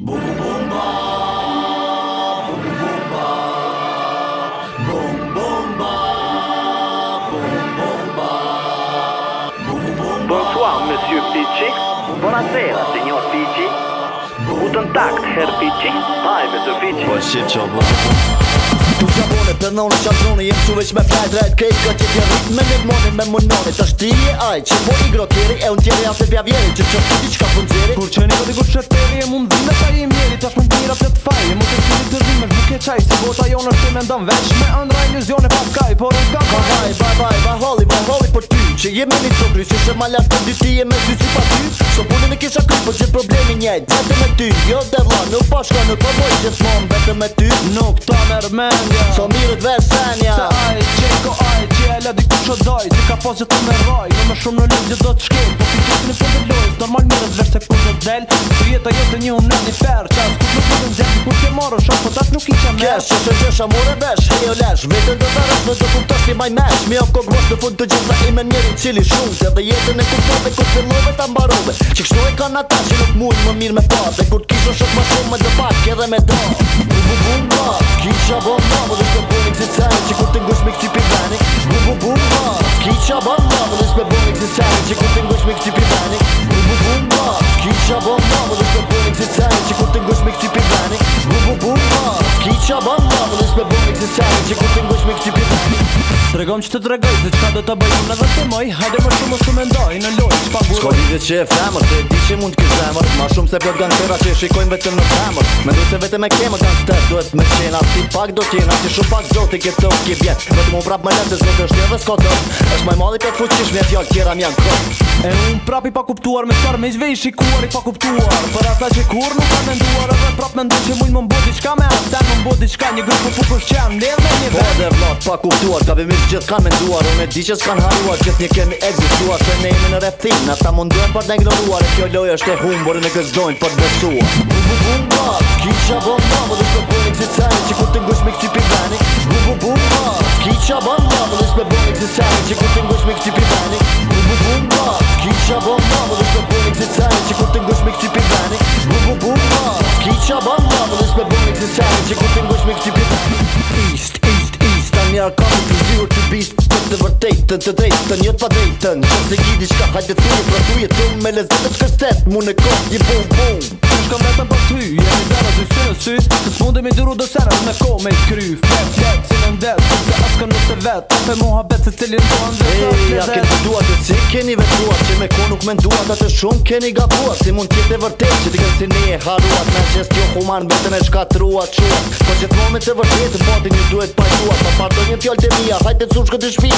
Bonsoir, Monsieur Fiji. Bonne à Seigneur Fiji. Guten Tag, Herr Pichi. Hi, mit der Pichi. Was po, schiebt schon los? Po. Tu ja bone per non në zone e tu vec me fai dread cake che ti me ne mone me mone non sta sti ai c'ho po' di grotteri e unë tjeri a e via viene c'ho c'ho di c'ha funzere pur c'ne vedo che c'ha te e mun dinda fai i miei c'ha per fai e mo che ti do di me di che c'hai se vota io non ti mandam vec me andra illusione pa sky bye bye bye holy holy me ne c'ho grisi se malla di e me si si pa ti che c'ha cupo c'ha problemi njëjtë Vete me ty, jo dhe vla Nuk pashka nuk po bojt që Vete me ty, nuk ta mërmenja So mirët vesenja senja Se aje që e ko aje që e ledi ku që dojt Nuk ka po jo që të mërvaj Nuk me shumë në një do të shkim Po ti që të një që të lojt Normal mirët zhe se ku që të del Prijeta jetë një unë një perë morën shok Po tas nuk i qem mesh Kesh, që të gjësha mure besh Hej o lesh, vetën të zarash Në të kuptosh një maj mesh Mi ofko gros fund të gjitha I me njerin cili shumë Dhe jetën e kuptosh dhe kur fillove ta mbarove Që kështu e ka në nuk mujnë më mirë me pa Dhe kur kishon shok më shumë me dhe pak edhe me do Bu bu bu ma, kisha bo ma Dhe shko punik si cani që kur të ngush mi këtipi vani Bu bu bu ma, kisha bo ma Dhe shko punik si cani të ngush mi këtipi tregom që të tregoj Se qka do të bëjmë në dhëtë të moj Hajde më shumë më shumë ndoj në loj Shko një dhe që e femër Se di që mund kështë zemër Ma shumë se plot gan tëra që e shikojmë vetëm në femër Me du se vetëm e kemë gan të Duhet me qena si pak do tjena që shumë pak zotë i këtë të vjetë Vetëm unë prap më lëtë të shtje dhe skotë është maj mali për fuqish Mjetë prap i pa kuptuar me qërë Me i i i pa kuptuar ata që kur nuk më mbodi më po, dhe pa kuptuar Ka vimit gjithë kanë menduar Unë e di që s'kanë haruar Gjithë një kemi egzistuar Se ne imen në rethin Në ta mundohen për t'englonuar E kjo loja është e humbor E në gëzdojnë për besuar Bu bu bu ma Kisha bo ma Më me bërë një cizani Që të ngush me këtipi Bu bu bu Kisha bo ma Më dhështë me bërë një cizani Që kur të ngush me këtipi bani Bu bu bu ma Kisha bo ma Më me bërë një cizani Që të ngush me këtipi Bu bu bu Kisha bo ma Më dhështë me bërë një cizani Që të ngush me këtipi bani East, East, East, East, pure to be. të vërtejtë të drejtën jetë pa drejtën Qëmë të gjidi qka hajtë të tyri Pra tuje të me lezit të shkërstet Mu në kohë një bum bum Qëmë shkam vetëm për ty Jemi zara dy sy në sy Të smundi mi dyru dë senet Me kohë me shkry Fet jetë si në ndet Se aska nëse vetë Pe moha betë se cilin të andë Ej, a këtë të si keni vetuat Që me ko nuk me nduat të shumë keni gabuat Si mund tjetë e vërtet Që të kënë ne e haruat Me jo human Bëtën e shkatruat Qua që po të moment vërtet duhet Pa po pardon një të mija Hajtë të cushkët të shpia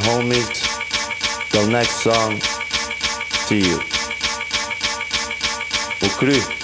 my homies. Till next song. See you. Au cru.